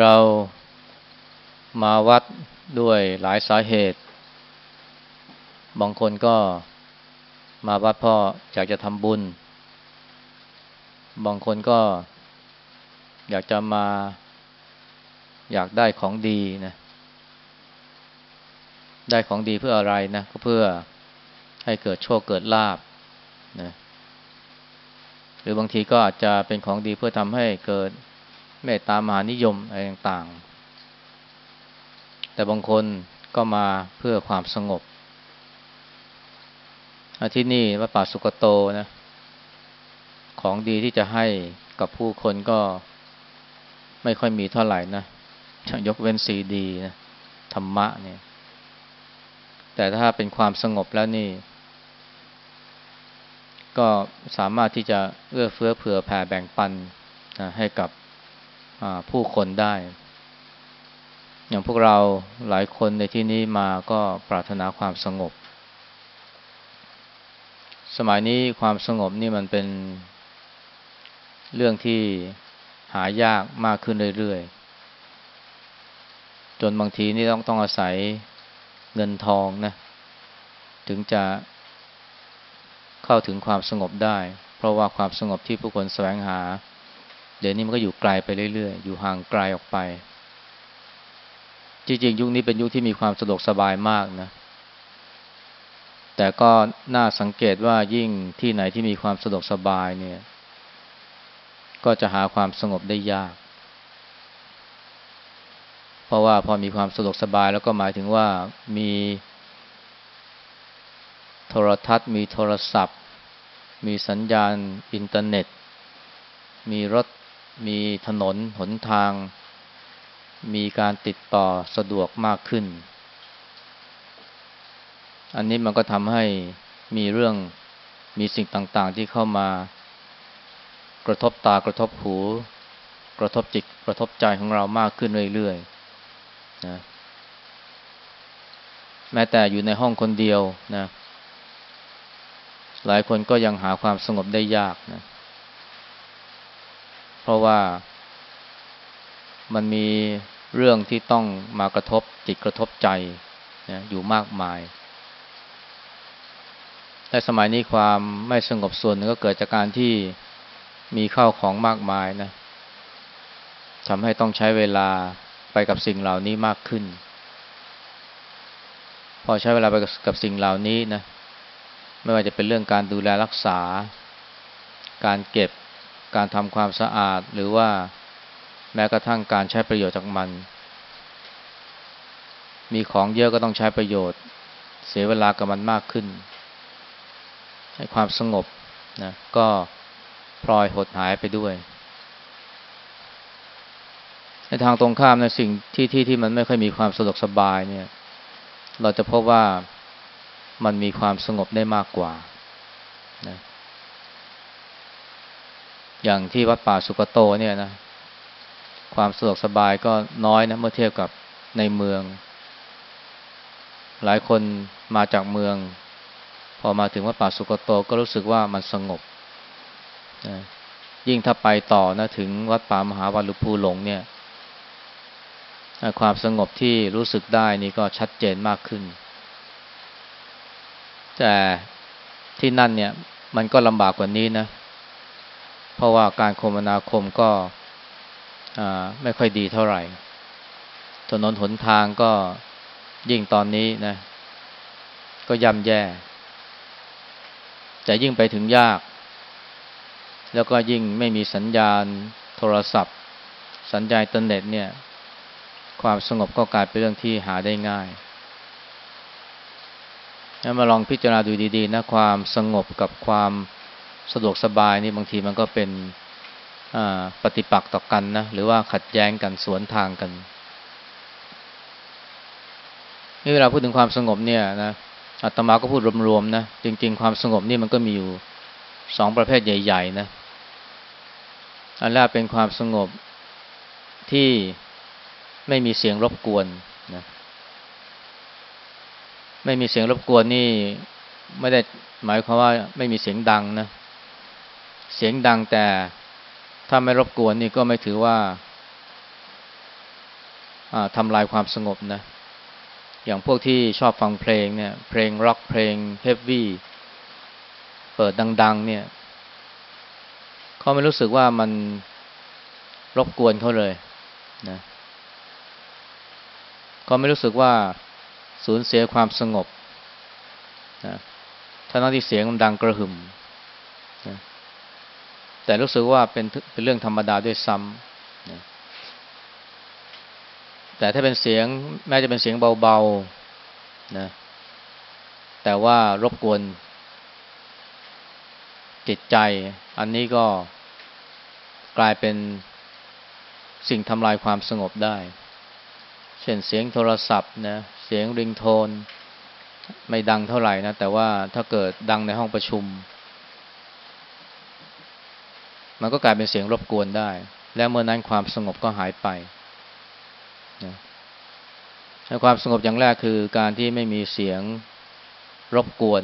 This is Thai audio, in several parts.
เรามาวัดด้วยหลายสาเหตุ บางคนก็มาวัดเพราะอยากจะทำบุญ บางคนก็อยากจะมาอยากได้ของดีนะ ได้ของดีเพื่ออะไรนะ ก็เพื่อให้เกิดโชคเกิดลาบนะ หรือบางทีก็อาจจะเป็นของดีเพื่อทำให้เกิด เมตตามหานิยมอะไรต่างๆ แต่บางคนก็มาเพื่อความสงบที่นี่วัดป่าสุกโตนะ ของดีที่จะให้กับผู้คนก็ไม่ค่อยมีเท่าไหร่นะยกเว้นซีดีนะธรรมะเนี่ย แต่ถ้าเป็นความสงบแล้วนี่ ก็สามารถที่จะเอื้อเฟื้อเผื่อแผ่แบ่งปันนะให้กับ ผู้คนได้ อย่างพวกเราหลายคนในที่นี้มาก็ปรารถนาความสงบ สมัยนี้ความสงบนี่มันเป็นเรื่องที่หายากมากขึ้นเรื่อยๆ จนบางทีนี่ต้องต้องอาศัยเงินทองนะ ถึงจะเข้าถึงความสงบได้ เพราะว่าความสงบที่ผู้คนแสวงหา เดี๋ยวนี้มันก็อยู่ไกลไปเรื่อยๆ อยู่ห่างไกลออกไป จริงๆ ยุคนี้เป็นยุคที่มีความสะดวกสบายมากนะ แต่ก็น่าสังเกตว่ายิ่งที่ไหนที่มีความสะดวกสบายเนี่ย ก็จะหาความสงบได้ยาก เพราะว่าพอมีความสะดวกสบายแล้วก็หมายถึงว่ามีโทรทัศน์มีโทรศัพท์ มีสัญญาณอินเทอร์เน็ต มีรถ มีถนนหนทาง มีการติดต่อสะดวกมากขึ้น อันนี้มันก็ทำให้มีเรื่องมีสิ่งต่างๆที่เข้ามากระทบตากระทบหู กระทบจิตกระทบใจของเรามากขึ้นเรื่อยๆนะแม้แต่อยู่ในห้องคนเดียวนะหลายคนก็ยังหาความสงบได้ยากนะเราะว่า มันมีเรื่องที่ต้องมากระทบจิตกระทบใจนะอยู่มากมายแต่สมัยนี้ความไม่สงบส่วนนึงก็เกิดจากการที่มีข้าวของมากมายนะทำให้ต้องใช้เวลาไปกับสิ่งเหล่านี้มากขึ้น พอใช้เวลาไปกับสิ่งเหล่านี้นะ ไม่ว่าจะเป็นเรื่องการดูแลรักษา การเก็บ การทำความสะอาดหรือว่าแม้กระทั่งการใช้ประโยชน์จากมัน มีของเยอะก็ต้องใช้ประโยชน์ เสียเวลากับมันมากขึ้น ให้ความสงบนะก็พลอยหดหายไปด้วยในทางตรงข้ามในสิ่งที่ที่ที่มันไม่ค่อยมีความสะดวกสบายเนี่ย เราจะพบว่ามันมีความสงบได้มากกว่านะ อย่างที่วัดป่าสุกโตเนี่ยนะ ความสะดวกสบายก็น้อยนะเมื่อเทียบกับในเมือง หลายคนมาจากเมือง พอมาถึงวัดป่าสุกโตก็รู้สึกว่ามันสงบนะยิ่งถ้าไปต่อนะถึงวัดป่ามหาวันลุภูหลงเนี่ย ความสงบที่รู้สึกได้นี่ก็ชัดเจนมากขึ้น แต่ที่นั่นเนี่ย มันก็ลำบากกว่านี้นะเพราะว่าการคมนาคมก็ไม่ค่อยดีเท่าไหร่ ถนนหนทางก็ยิ่งตอนนี้นะ ก็ย่ำแย่ แต่ยิ่งไปถึงยาก แล้วก็ยิ่งไม่มีสัญญาณโทรศัพท์ สัญญาณอินเทอร์เน็ตเนี่ย ความสงบก็กลายเป็นเรื่องที่หาได้ง่ายมาลองพิจารณาดูดีๆนะความสงบกับความ สะดวกสบายนี่บางทีมันก็เป็นปฏิปักษ์ต่อกันนะ หรือว่าขัดแย้งกันสวนทางกันนี่เวลาพูดถึงความสงบเนี่ยนะอาตมาก็พูดรวมๆนะจริง ๆ ความสงบนี่มันก็มีอยู่สองประเภทใหญ่ ๆ นะ อันแรกเป็นความสงบที่ไม่มีเสียงรบกวนนะไม่มีเสียงรบกวนนี่ ไม่ได้หมายความว่าไม่มีเสียงดังนะ เสียงดังแต่ถ้าไม่รบกวนนี่ก็ไม่ถือว่าทำลายความสงบนะ อย่างพวกที่ชอบฟังเพลงเนี่ย เพลงร็อกเพลงเฮฟวี่เปิดดัง ๆ เนี่ยเขาไม่รู้สึกว่ามันรบกวนเขาเลยนะเขาไม่รู้สึกว่าสูญเสียความสงบนะทั้งที่เสียงมันดังกระหึ่ม แต่รู้สึกว่าเป็นเป็นเรื่องธรรมดาด้วยซ้ำนะแต่ถ้าเป็นเสียงแม้จะเป็นเสียงเบาๆนะแต่ว่ารบกวนจิตใจ อันนี้ก็กลายเป็นสิ่งทำลายความสงบได้ เช่นเสียงโทรศัพท์นะเสียงริงโทน ไม่ดังเท่าไหร่นะ แต่ว่าถ้าเกิดดังในห้องประชุม มันก็กลายเป็นเสียงรบกวนได้ และเมื่อนั้นความสงบก็หายไปนะความสงบอย่างแรกคือการที่ไม่มีเสียงรบกวน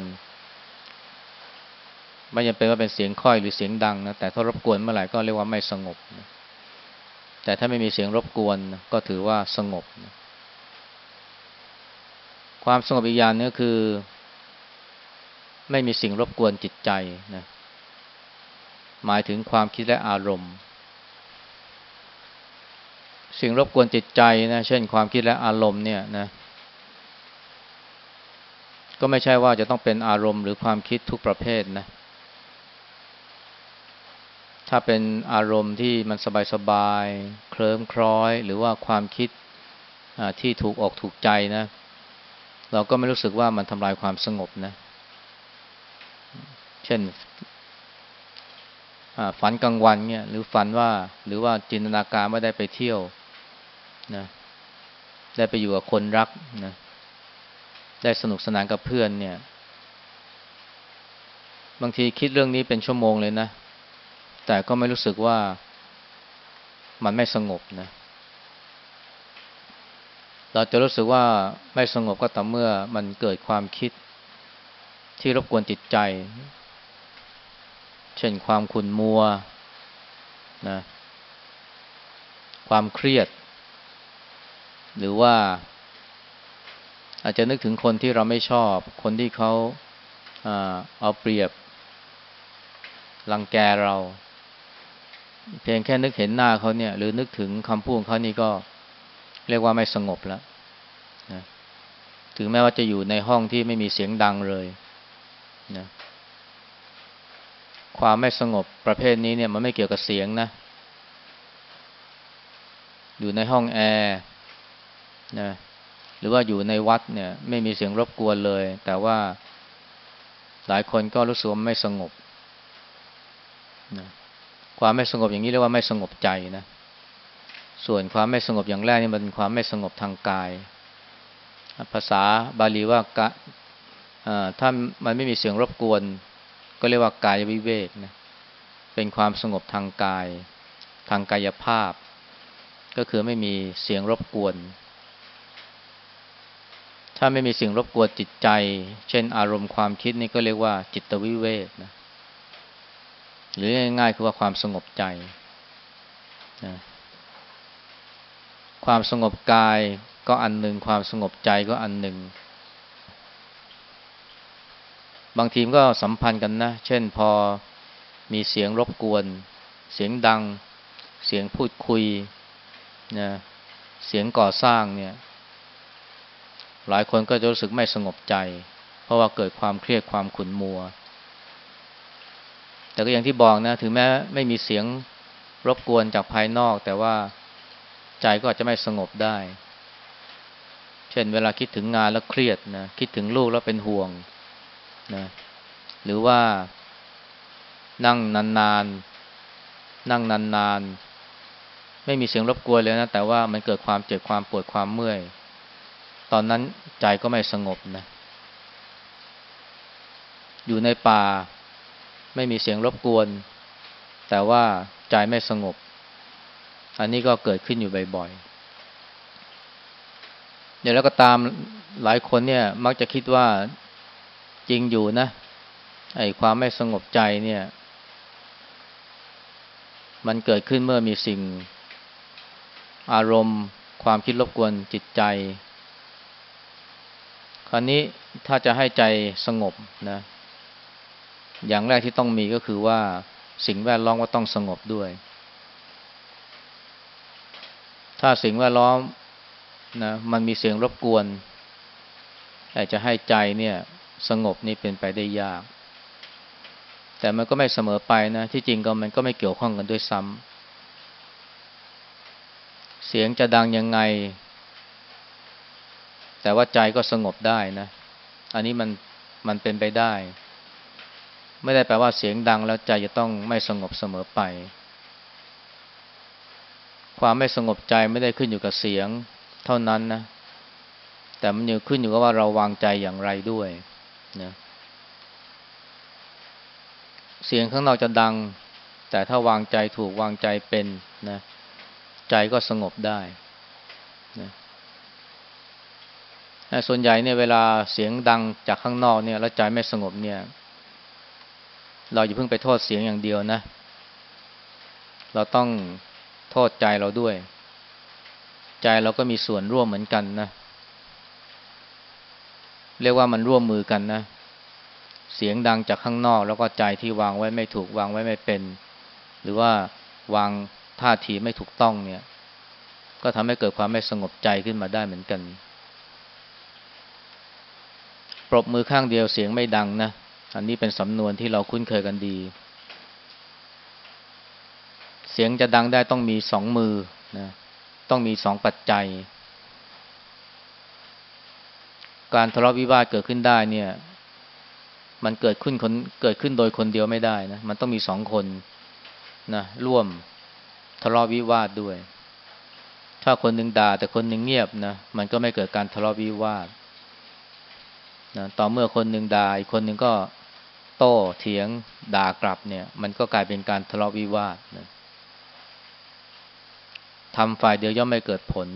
ไม่จำเป็นว่าเป็นเสียงค่อยหรือเสียงดังนะแต่ถ้ารบกวนเมื่อไหร่ก็เรียกว่าไม่สงบนะแต่ถ้าไม่มีเสียงรบกวนก็ถือว่าสงบนะความสงบอีกอย่างนึงคือ ไม่มีสิ่งรบกวนจิตใจนะ หมายถึงความคิดและอารมณ์ สิ่งรบกวนจิตใจนะเช่นความคิดและอารมณ์เนี่ยนะก็ไม่ใช่ว่าจะต้องเป็นอารมณ์หรือความคิดทุกประเภทนะถ้าเป็นอารมณ์ที่มันสบายๆเคลิ้มคล้อย หรือว่าความคิดที่ถูกออกถูกใจนะ เราก็ไม่รู้สึกว่ามันทำลายความสงบนะ เช่น ฝันกลางวันเนี่ยหรือฝันว่าหรือว่าจินตนาการไม่ได้ไปเที่ยวนะได้ไปอยู่กับคนรักนะได้สนุกสนานกับเพื่อนเนี่ย บางทีคิดเรื่องนี้เป็นชั่วโมงเลยนะ แต่ก็ไม่รู้สึกว่ามันไม่สงบนะ เราจะรู้สึกว่าไม่สงบก็ต่อเมื่อมันเกิดความคิดที่รบกวนจิตใจ เช่นความขุ่นมัวนะความเครียด หรือว่า อาจจะนึกถึงคนที่เราไม่ชอบ คนที่เขาเอาเปรียบ รังแกเรา เพียงแค่นึกเห็นหน้าเขาเนี่ย หรือนึกถึงคำพูดของเขานี่ก็เรียกว่าไม่สงบแล้วนะถึงแม้ว่าจะอยู่ในห้องที่ไม่มีเสียงดังเลยนะ ความไม่สงบประเภทนี้เนี่ยมันไม่เกี่ยวกับเสียงนะ อยู่ในห้องแอร์นะหรือว่าอยู่ในวัดเนี่ยไม่มีเสียงรบกวนเลย แต่ว่าหลายคนก็รู้สึกว่าไม่สงบนะความไม่สงบอย่างนี้เรียกว่าไม่สงบใจนะ ส่วนความไม่สงบอย่างแรกนี่มันเป็นความไม่สงบทางกาย ภาษาบาลีว่ากะถ้ามันไม่มีเสียงรบกวน ก็เรียกว่ากายวิเวกนะเป็นความสงบทางกาย ทางกายภาพ ก็คือไม่มีเสียงรบกวน ถ้าไม่มีสิ่งรบกวนจิตใจ เช่น อารมณ์ความคิดนี่ก็เรียกว่า จิตวิเวกนะหรือง่ายๆคือว่าความสงบใจนะความสงบกายก็อันหนึ่งความสงบใจก็อันหนึ่ง บางทีมก็สัมพันธ์กันนะ เช่นพอมีเสียงรบกวน เสียงดัง เสียงพูดคุยนะเสียงก่อสร้างเนี่ย หลายคนก็จะรู้สึกไม่สงบใจ เพราะว่าเกิดความเครียดความขุ่นมัว แต่ก็อย่างที่บอกนะ ถึงแม้ไม่มีเสียงรบกวนจากภายนอก แต่ว่าใจก็อาจจะไม่สงบได้ เช่นเวลาคิดถึงงานแล้วเครียดนะ คิดถึงลูกแล้วเป็นห่วง นะหรือว่านั่งนานๆ นั่งนานๆ ไม่มีเสียงรบกวนเลยนะ แต่ว่ามันเกิดความเจ็บความปวดความเมื่อย ตอนนั้นใจก็ไม่สงบนะ อยู่ในป่า ไม่มีเสียงรบกวน แต่ว่าใจไม่สงบ อันนี้ก็เกิดขึ้นอยู่บ่อยๆเดี๋ยวแล้วก็ตามหลายคนเนี่ย มักจะคิดว่า จริงอยู่นะ ไอ้ความไม่สงบใจเนี่ย มันเกิดขึ้นเมื่อมีสิ่ง อารมณ์ ความคิดรบกวนจิตใจ คราวนี้ถ้าจะให้ใจสงบนะ อย่างแรกที่ต้องมีก็คือว่าสิ่งแวดล้อมก็ต้องสงบด้วย ถ้าสิ่งแวดล้อมนะมันมีเสียงรบกวนแต่จะให้ใจเนี่ย สงบนี่เป็นไปได้ยาก แต่มันก็ไม่เสมอไปนะ ที่จริงก็มันก็ไม่เกี่ยวข้องกันด้วยซ้ำเสียงจะดังยังไง แต่ว่าใจก็สงบได้นะ อันนี้มันมันเป็นไปได้ ไม่ได้แปลว่าเสียงดังแล้วใจจะต้องไม่สงบเสมอไป ความไม่สงบใจไม่ได้ขึ้นอยู่กับเสียง เท่านั้นนะแต่มันอยู่ขึ้นอยู่กับว่าเราวางใจอย่างไรด้วย นะเสียงข้างนอกจะดัง แต่ถ้าวางใจถูกวางใจเป็นนะใจก็สงบได้นะส่วนใหญ่เนี่ยเวลาเสียงดังจากข้างนอกเนี่ย แล้วใจไม่สงบเนี่ย เราอย่าเพิ่งไปโทษเสียงอย่างเดียวนะ เราต้องโทษใจเราด้วย ใจเราก็มีส่วนร่วมเหมือนกันนะเเรียกว่ามันร่วมมือกันนะ เสียงดังจากข้างนอก แล้วก็ใจที่วางไว้ไม่ถูกวางไว้ไม่เป็น หรือว่าวางท่าทีไม่ถูกต้องเนี่ย ก็ทำให้เกิดความไม่สงบใจขึ้นมาได้เหมือนกัน ปรบมือข้างเดียวเสียงไม่ดังนะ อันนี้เป็นสำนวนที่เราคุ้นเคยกันดี เสียงจะดังได้ต้องมีสองมือนะต้องมีสองปัจจัย การทะเลาะวิวาทเกิดขึ้นได้เนี่ย มันเกิดขึ้นคนเกิดขึ้นโดยคนเดียวไม่ได้นะมันต้องมีสองคนนะร่วมทะเลาะวิวาทด้วย ถ้าคนหนึ่งด่าแต่คนหนึ่งเงียบนะมันก็ไม่เกิดการทะเลาะวิวาทนะต่อเมื่อคนหนึ่งด่าอีกคนหนึ่งก็โต้เถียงด่ากลับเนี่ย มันก็กลายเป็นการทะเลาะวิวาทนะทำฝ่ายเดียวย่อมไม่เกิดผล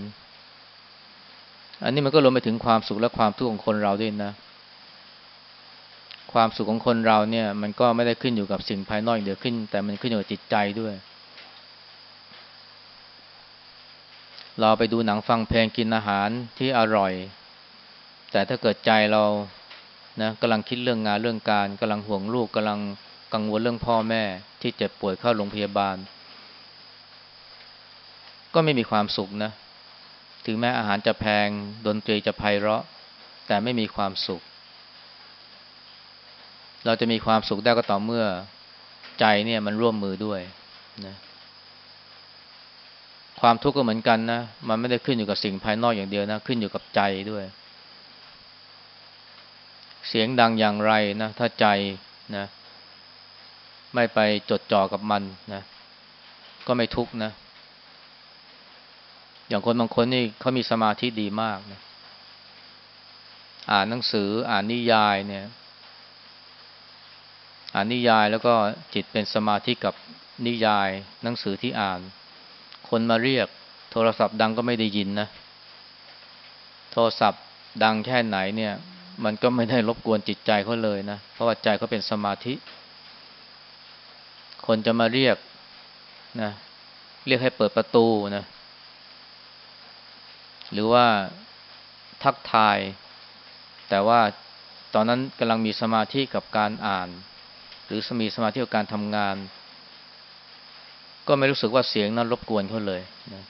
อันนี้มันก็รวมไปถึงความสุขและความทุกข์ของคนเราด้วยนะ ความสุขของคนเราเนี่ย มันก็ไม่ได้ขึ้นอยู่กับสิ่งภายนอกอเดียวขึ้น แต่มันขึ้นอยู่กับจิตใจด้วย เราไปดูหนังฟังเพลงกินอาหารที่อร่อย แต่ถ้าเกิดใจเรานะกำลังคิดเรื่องงานเรื่องการกำลังห่วงลูกกำลังกังวลเรื่องพ่อแม่ที่เจ็บป่วยเข้าโรงพยาบาล ก็ไม่มีความสุขนะ ถึงแม้อาหารจะแพง ดนตรีจะไพเราะ แต่ไม่มีความสุข เราจะมีความสุขได้ก็ต่อเมื่อใจเนี่ยมันร่วมมือด้วยนะความทุกข์ก็เหมือนกันนะ มันไม่ได้ขึ้นอยู่กับสิ่งภายนอกอย่างเดียวนะ ขึ้นอยู่กับใจด้วย เสียงดังอย่างไรนะ ถ้าใจนะ ไม่ไปจดจ่อกับมันนะ ก็ไม่ทุกข์นะ อย่างคนบางคนนี่เขามีสมาธิดีมากนะอ่านหนังสืออ่านนิยายเนี่ย อ่านนิยายแล้วก็จิตเป็นสมาธิกับนิยาย หนังสือที่อ่าน คนมาเรียก โทรศัพท์ดังก็ไม่ได้ยินนะ โทรศัพท์ดังแค่ไหนเนี่ย มันก็ไม่ได้รบกวนจิตใจเขาเลยนะ เพราะว่าใจเขาเป็นสมาธิ คนจะมาเรียกนะเรียกให้เปิดประตูนะ หรือว่าทักทาย แต่ว่าตอนนั้นกำลังมีสมาธิกับการอ่าน หรือมีสมาธิกับการทำงาน ก็ไม่รู้สึกว่าเสียงนั้นรบกวนเขาเลยนะ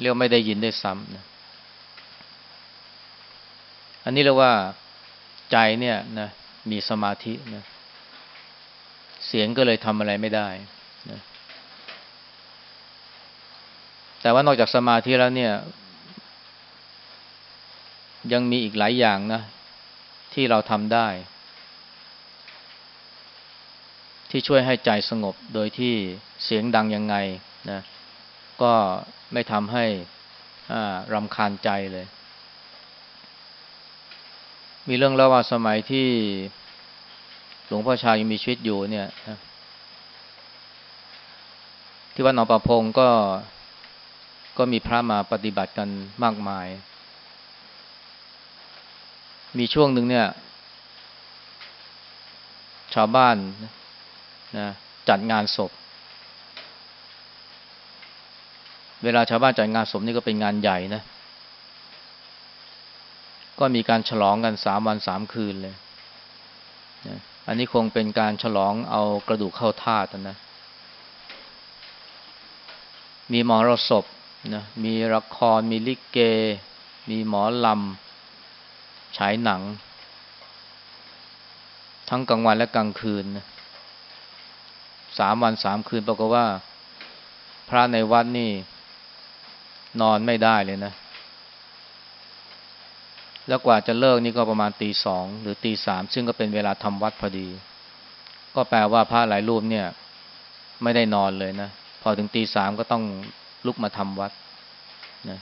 เรียกไม่ได้ยินได้ซ้ำนะอันนี้เรียกว่าใจเนี่ยนะมีสมาธินะเสียงก็เลยทำอะไรไม่ได้นะแต่ว่านอกจากสมาธิแล้วเนี่ย ยังมีอีกหลายอย่างนะ ที่เราทำได้ ที่ช่วยให้ใจสงบโดยที่เสียงดังยังไงนะก็ไม่ทำให้รำคาญใจเลย มีเรื่องเล่าว่าสมัยที่หลวงพ่อชายังมีชีวิตอยู่เนี่ยที่วัดหนองประพงก็ก็มีพระมาปฏิบัติกันมากมาย มีช่วงหนึ่งเนี่ย ชาวบ้านนะจัดงานศพ เวลาชาวบ้านจัดงานศพนี่ก็เป็นงานใหญ่นะ ก็มีการฉลองกันสามวันสามคืนเลยนะอันนี้คงเป็นการฉลองเอากระดูกเข้าธาตุนะ มีหมอรสพนะ มีละคร มีลิเก มีหมอลำ ฉายหนัง ทั้งกลางวันและกลางคืนสามวันสามคืนปรากฏว่า พระในวัดนี่ นอนไม่ได้เลยนะ แล้วกว่าจะเลิกนี่ก็ประมาณตีสองหรือตีสามซึ่งก็เป็นเวลาทำวัดพอดี ก็แปลว่าพระหลายรูปเนี่ย ไม่ได้นอนเลยนะ พอถึงตีสามก็ต้องลุกมาทำวัดนะ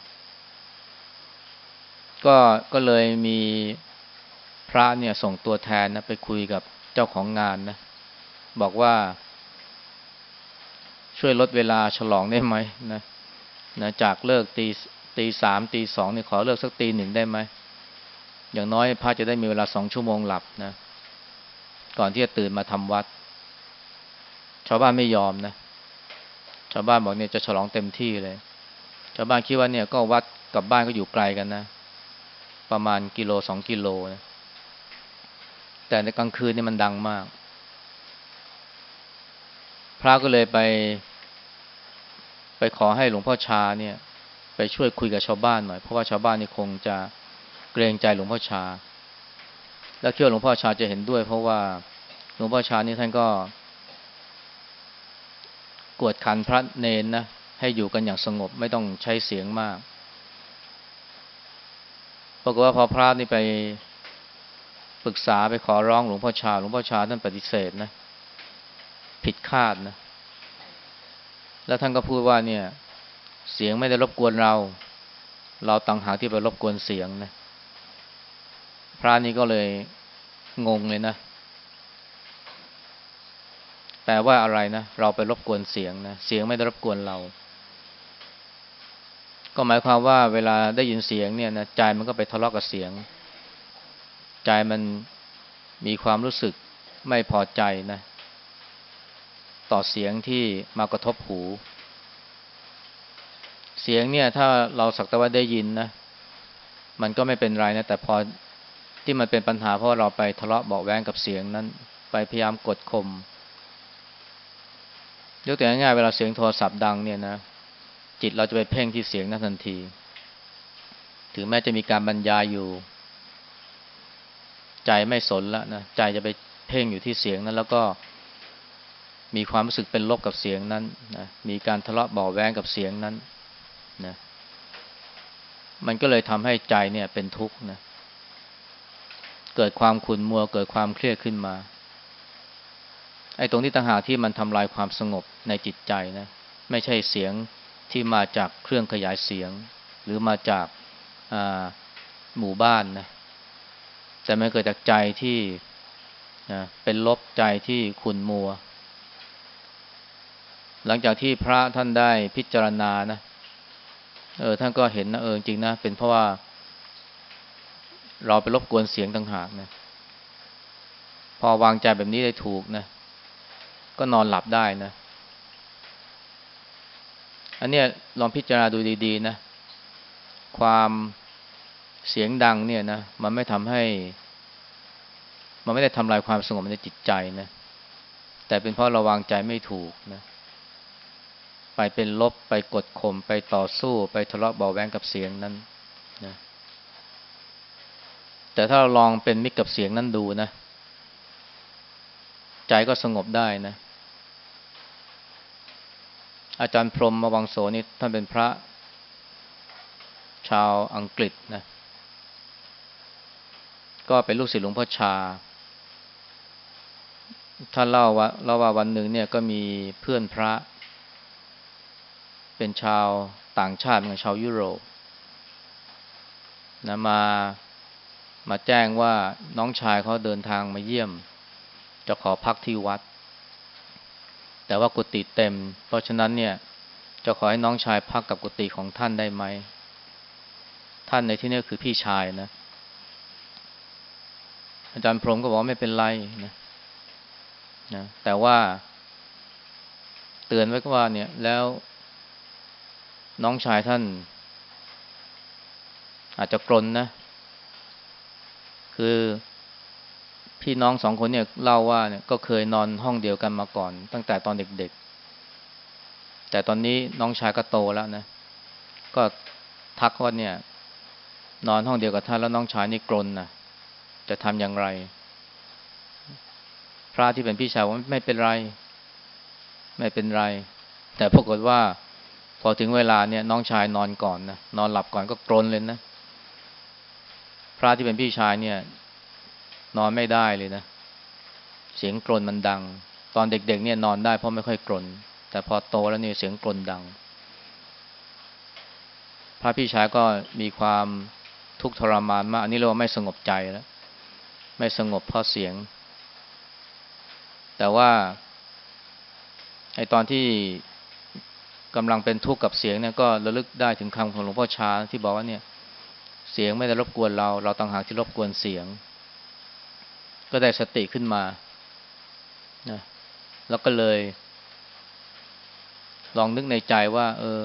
ก็ก็เลยมีพระเนี่ยส่งตัวแทนนะไปคุยกับเจ้าของงานนะ บอกว่า ช่วยลดเวลาฉลองได้ไหมนะนะจากเลิกตีตีสามตีสองนี่ขอเลิกสักตีหนึ่งได้ไหมอย่างน้อยพระจะได้มีเวลาสองชั่วโมงหลับนะก่อนที่จะตื่นมาทำวัด ชาวบ้านไม่ยอมนะชาวบ้านบอกเนี่ยจะฉลองเต็มที่เลย ชาวบ้านคิดว่าเนี่ยก็วัดกับบ้านก็อยู่ไกลกันนะ ประมาณกิโลสองกิโลนะแต่ในกลางคืนนี่มันดังมาก พระก็เลยไป ไปขอให้หลวงพ่อชาเนี่ย ไปช่วยคุยกับชาวบ้านหน่อย เพราะว่าชาวบ้านนี่คงจะเกรงใจหลวงพ่อชา แล้วเชื่อหลวงพ่อชาจะเห็นด้วย เพราะว่าหลวงพ่อชานี่ท่านก็กวดขันพระเนนนะให้อยู่กันอย่างสงบไม่ต้องใช้เสียงมาก ปรากฏว่าพอพระนี่ไปปรึกษาไปขอร้องหลวงพ่อชาหลวงพ่อชาท่านปฏิเสธนะ ผิดคาดนะ แล้วท่านก็พูดว่าเนี่ย เสียงไม่ได้รบกวนเรา เราต่างหากที่ไปรบกวนเสียงนะ พระนี่ก็เลยงงเลยนะแปลว่าอะไรนะ เราไปรบกวนเสียงนะ เสียงไม่ได้รบกวนเรา ก็หมายความว่าเวลาได้ยินเสียงเนี่ยนะใจมันก็ไปทะเลาะกับเสียง ใจมันมีความรู้สึกไม่พอใจนะ ต่อเสียงที่มากระทบหู เสียงเนี่ย ถ้าเราสักแต่ว่าได้ยินนะมันก็ไม่เป็นไรนะ แต่พอที่มันเป็นปัญหาเพราะเราไปทะเลาะเบาแวงกับเสียงนั้น ไปพยายามกดข่มยกตัวอย่างง่ายเวลาเสียงโทรศัพท์ดังเนี่ยนะ จิตเราจะไปเพ่งที่เสียงนั้นทันที ถึงแม้จะมีการบรรยายอยู่ ใจไม่สนละนะใจจะไปเพ่งอยู่ที่เสียงนั้น แล้วก็มีความรู้สึกเป็นลบกับเสียงนั้นนะมีการทะเลาะเบาแวงกับเสียงนั้นนะมันก็เลยทำให้ใจเนี่ยเป็นทุกข์นะเกิดความขุ่นมัวเกิดความเครียดขึ้นมาไอ้ตรงที่ต่างหากที่มันทำลายความสงบในจิตใจนะ ไม่ใช่เสียง ที่มาจากเครื่องขยายเสียง หรือมาจากหมู่บ้านนะแต่มันเกิดจากใจที่เป็นลบใจที่ขุนมัว หลังจากที่พระท่านได้พิจารณานะเออท่านก็เห็นนะเออจริงนะเป็นเพราะว่า เราไปรบกวนเสียงต่างหากนะพอวางใจแบบนี้ได้ถูกนะก็นอนหลับได้นะ อันเนี้ยลองพิจารณาดูดีๆนะ ความเสียงดังเนี่ยนะมันไม่ทำให้ มันไม่ได้ทำลายความสงบในจิตใจนะ แต่เป็นเพราะราวางใจไม่ถูกนะ ไปเป็นลบไปกดข่มไปต่อสู้ไปทะเลาะเบาแวงกับเสียงนั้นนะแต่ถ้าเราลองเป็นมิตรกับเสียงนั้นดูนะ ใจก็สงบได้นะ อาจารย์พรมมวังโสนี่ท่านเป็นพระ ชาวอังกฤษนะ ก็เป็นลูกศิษย์หลวงพ่อชา ท่านเล่าว่าเล่าว่าวันหนึ่งเนี่ยก็มีเพื่อนพระ เป็นชาวต่างชาติเป็นชาวยุโรปนะมามาแจ้งว่าน้องชายเขาเดินทางมาเยี่ยม จะขอพักที่วัด แต่ว่ากุฏิเต็ม เพราะฉะนั้นเนี่ยจะขอให้น้องชายพักกับกุฏิของท่านได้ไหม ท่านในที่นี้คือพี่ชายนะ อาจารย์พรมก็บอกไม่เป็นไรนะนะแต่ว่า เตือนไว้ก็ว่า เนี่ย แล้ว น้องชายท่าน อาจจะกลนนะ คือ พี่น้องสองคนเนี่ยเล่าว่าเนี่ยก็เคยนอนห้องเดียวกันมาก่อน ตั้งแต่ตอนเด็กๆ แต่ตอนนี้น้องชายก็โตแล้วนะ ก็ทักว่าเนี่ย นอนห้องเดียวกับท่านแล้วน้องชายนี่กลนนะจะทำอย่างไร พระที่เป็นพี่ชายว่าไม่เป็นไร ไม่เป็นไร แต่ปรากฏว่า พอถึงเวลาเนี่ย น้องชายนอนก่อนนะนอนหลับก่อนก็กรนเลยนะพระที่เป็นพี่ชายเนี่ย นอนไม่ได้เลยนะ เสียงกรนมันดัง ตอนเด็กๆเนี่ยนอนได้เพราะไม่ค่อยกรนแต่พอโตแล้วเนี่ยเสียงกรนดัง พระพี่ชายก็มีความทุกข์ทรมานมาก อันนี้เรียกว่าไม่สงบใจแล้ว ไม่สงบเพราะเสียง แต่ว่าไอตอนที่กำลังเป็นทุกข์กับเสียงเนี่ยก็ระลึกได้ถึงคำของหลวงพ่อชาที่บอกว่าเนี่ย เสียงไม่ได้รบกวนเรา เราต่างหากที่รบกวนเสียง ก็ได้สติขึ้นมานะแล้วก็เลย ลองนึกในใจว่า เออ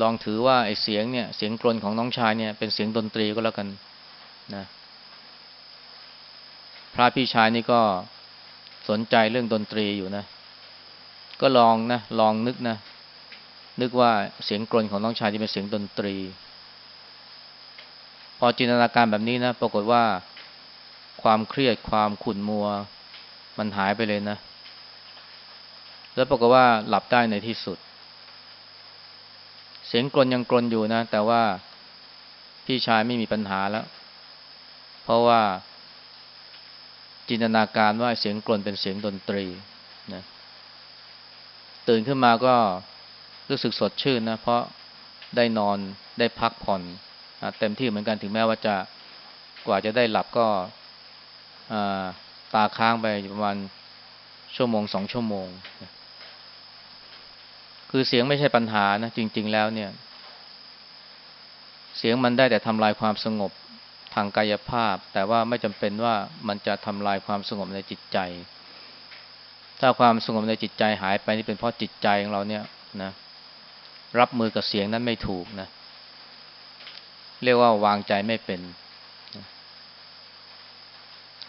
ลองถือว่าไอ้เสียงเนี่ย เสียงกลนของน้องชายเนี่ย เป็นเสียงดนตรีก็แล้วกันนะพระพี่ชายนี่ก็สนใจเรื่องดนตรีอยู่นะ ก็ลองนะ ลองนึกนะ นึกว่าเสียงกลนของน้องชายที่เป็นเสียงดนตรี พอจินตนาการแบบนี้นะ ปรากฏว่า ความเครียดความขุ่นมัว มันหายไปเลยนะ แล้วปรากฏว่าหลับได้ในที่สุด เสียงกลนยังกลนอยู่นะ แต่ว่าพี่ชายไม่มีปัญหาแล้ว เพราะว่าจินตนาการว่าเสียงกลนเป็นเสียงดนตรีนะตื่นขึ้นมาก็รู้สึกสดชื่นนะ เพราะได้นอนได้พักผ่อนเต็มที่เหมือนกันถึงแม้ว่าจะกว่าจะได้หลับก็ ตาค้างไปประมาณชั่วโมงสองชั่วโมง คือเสียงไม่ใช่ปัญหานะจริง ๆ แล้วเนี่ย เสียงมันได้แต่ทำลายความสงบทางกายภาพ แต่ว่าไม่จำเป็นว่ามันจะทำลายความสงบในจิตใจ ถ้าความสงบในจิตใจหายไปนี่เป็นเพราะจิตใจของเราเนี่ยนะรับมือกับเสียงนั้นไม่ถูกนะ เรียกว่าวางใจไม่เป็น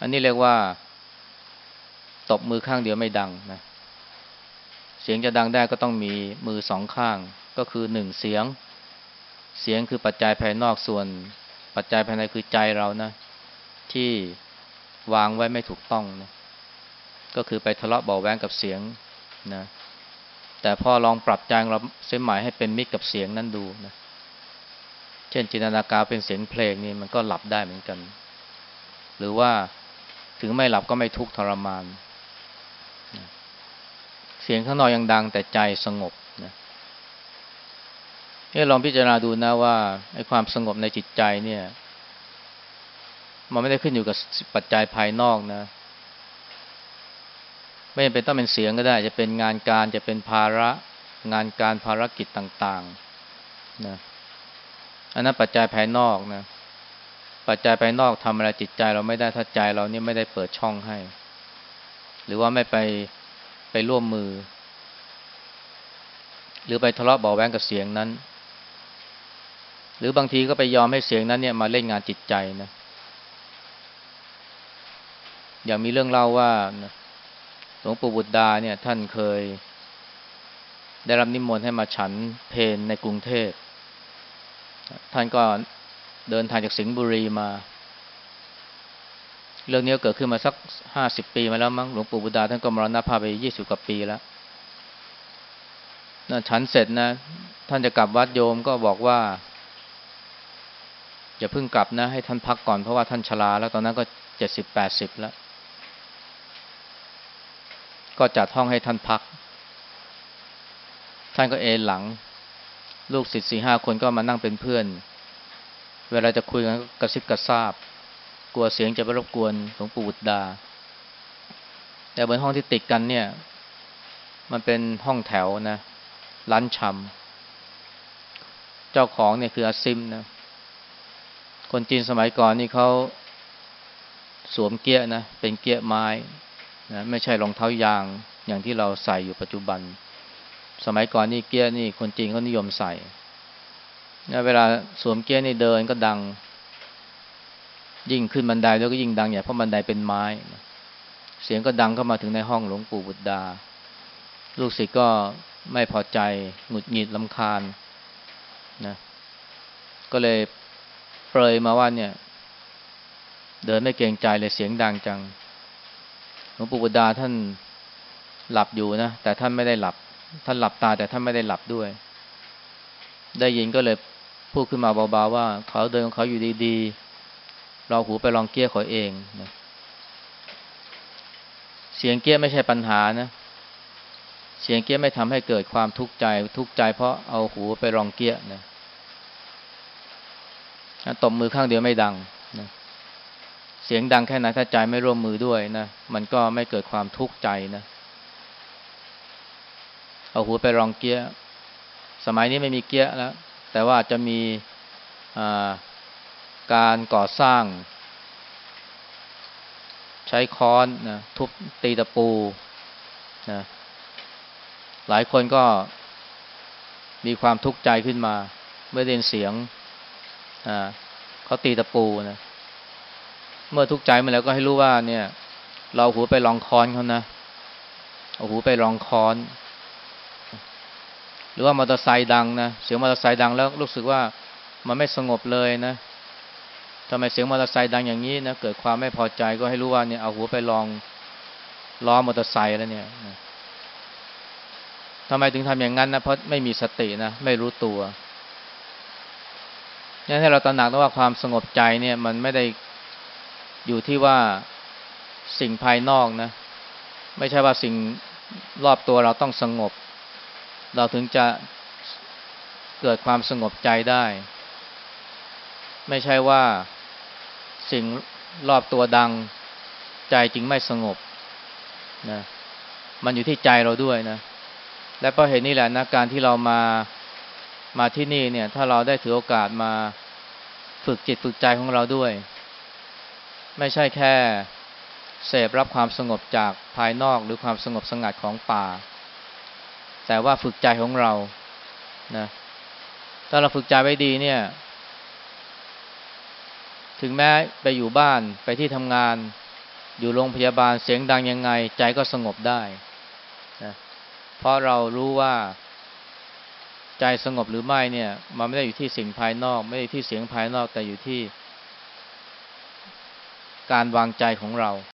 อันนี้เรียกว่า ตบมือข้างเดียวไม่ดังนะเสียงจะดังได้ก็ต้องมีมือสองข้าง ก็คือหนึ่งเสียง เสียงคือปัจจัยภายนอกส่วน ปัจจัยภายในคือใจเรานะ ที่วางไว้ไม่ถูกต้องนะก็คือไปทะเลาะเบาแวงกับเสียงนะแต่พอลองปรับใจเราเสียหมายให้เป็นมิตรกับเสียงนั้นดูนะเช่นจินตนาการเป็นเสียงเพลงนี่มันก็หลับได้เหมือนกัน หรือว่า ถึงไม่หลับก็ไม่ทุกข์ทรมาน เสียงข้างนอกยังดังแต่ใจสงบนะนี่ลองพิจารณาดูนะว่าไอ้ความสงบในจิตใจเนี่ย มันไม่ได้ขึ้นอยู่กับปัจจัยภายนอกนะ ไม่จำเป็นต้องเป็นเสียงก็ได้ จะเป็นงานการจะเป็นภาระงานการภารกิจต่าง ๆ นะอันนั้นปัจจัยภายนอกนะ ปัจจัยภายนอกทำอะไรจิตใจเราไม่ได้ถ้าใจเราเนี่ยไม่ได้เปิดช่องให้ หรือว่าไม่ไปไปร่วมมือ หรือไปทะเลาะเบาแวงกับเสียงนั้น หรือบางทีก็ไปยอมให้เสียงนั้นเนี่ยมาเล่นงานจิตใจนะอย่างมีเรื่องเล่าว่าหลวงปู่บุตรดาเนี่ย ท่านเคย ได้รับนิมนต์ให้มาฉันเพนในกรุงเทพท่านก็ เดินทางจากสิงห์บุรีมา เรื่องนี้เกิดขึ้นมาสักห้าสิบปีมาแล้วมั้งหลวงปู่บุดาท่านก็มรณภาพไปยี่สิบกว่าปีแล้วนะฉันเสร็จนะ ท่านจะกลับวัดโยมก็บอกว่า อย่าเพิ่งกลับนะ ให้ท่านพักก่อนเพราะว่าท่านชราแล้วตอนนั้นก็เจ็ดสิบแปดสิบแล้ว ก็จัดห้องให้ท่านพัก ท่านก็เอนหลัง ลูกศิษย์สี่ห้าคนก็มานั่งเป็นเพื่อน เวลาจะคุยกันกระซิบกระซาบ กลัวเสียงจะไปรบกวนหลวงปู่บุตรดา แต่บนห้องที่ติดกันเนี่ย มันเป็นห้องแถวนะร้านชำเจ้าของเนี่ยคืออาซิมนะคนจีนสมัยก่อนนี่เขาสวมเกี้ยนะ เป็นเกี้ยไม้นะไม่ใช่รองเท้ายางอย่างที่เราใส่อยู่ปัจจุบัน สมัยก่อนนี่เกี้ยนี่คนจีนเขานิยมใส่ เวลาสวมเกี้ยนี่เดินก็ดัง ยิ่งขึ้นบันไดแล้วก็ยิ่งดังใหญ่เพราะบันไดเป็นไม้ เสียงก็ดังเข้ามาถึงในห้องหลวงปู่บุตรดา ลูกศิษย์ก็ไม่พอใจหงุดหงิดลำคาญนะก็เลยเปรยมาว่าเนี่ย เดินไม่เกรงใจเลยเสียงดังจังหลวงปู่บุตรดาท่านหลับอยู่นะแต่ท่านไม่ได้หลับ ท่านหลับตาแต่ท่านไม่ได้หลับด้วย ได้ยินก็เลย พูดขึ้นมาเบาๆว่า เขาเดินของเขาอยู่ดีๆ เราหูไปลองเกี้ยเขาเองนะเสียงเกี้ยไม่ใช่ปัญหานะ เสียงเกี้ยไม่ทำให้เกิดความทุกข์ใจ ทุกข์ใจเพราะเอาหูไปลองเกี้ยนะตบมือข้างเดียวไม่ดังนะเสียงดังแค่ไหนถ้าใจไม่ร่วมมือด้วยนะมันก็ไม่เกิดความทุกข์ใจนะเอาหูไปลองเกี้ย สมัยนี้ไม่มีเกี้ยแล้ว แต่ว่าจะมีการก่อสร้าง ใช้ค้อนนะทุบตีตะปูนะหลายคนก็มีความทุกข์ใจขึ้นมา เมื่อได้ยินเสียงเขาตีตะปูนะเมื่อทุกข์ใจมาแล้วก็ให้รู้ว่าเนี่ย เราหูไปลองค้อนเขานะเอาหูไปลองค้อน หรือว่ามอเตอร์ไซค์ดังนะเสียงมอเตอร์ไซค์ดังแล้วรู้สึกว่ามันไม่สงบเลยนะทำไมเสียงมอเตอร์ไซค์ดังอย่างนี้นะเกิดความไม่พอใจก็ให้รู้ว่าเนี่ยเอาหูไปลองล้อมอเตอร์ไซค์แล้วเนี่ยทำไมถึงทำอย่างนั้นนะเพราะไม่มีสตินะไม่รู้ตัวนี่ให้เราตระหนักว่าความสงบใจเนี่ย มันไม่ได้อยู่ที่ว่าสิ่งภายนอกนะ ไม่ใช่ว่าสิ่งรอบตัวเราต้องสงบ เราถึงจะเกิดความสงบใจได้ ไม่ใช่ว่าสิ่งรอบตัวดังใจจึงไม่สงบนะมันอยู่ที่ใจเราด้วยนะ และเพราะเหตุนี้แหละนะการที่เรามามาที่นี่เนี่ย ถ้าเราได้ถือโอกาสมาฝึกจิตฝึกใจของเราด้วย ไม่ใช่แค่เสพรับความสงบจากภายนอกหรือความสงบสงัดของป่า แต่ว่าฝึกใจของเรานะถ้าเราฝึกใจไว้ดีเนี่ย ถึงแม้ไปอยู่บ้านไปที่ทำงาน อยู่โรงพยาบาลเสียงดังยังไง ใจก็สงบได้นะเพราะเรารู้ว่า ใจสงบหรือไม่เนี่ย มันไม่ได้อยู่ที่สิ่งภายนอก ไม่ได้ที่เสียงภายนอกแต่อยู่ที่ การวางใจของเรา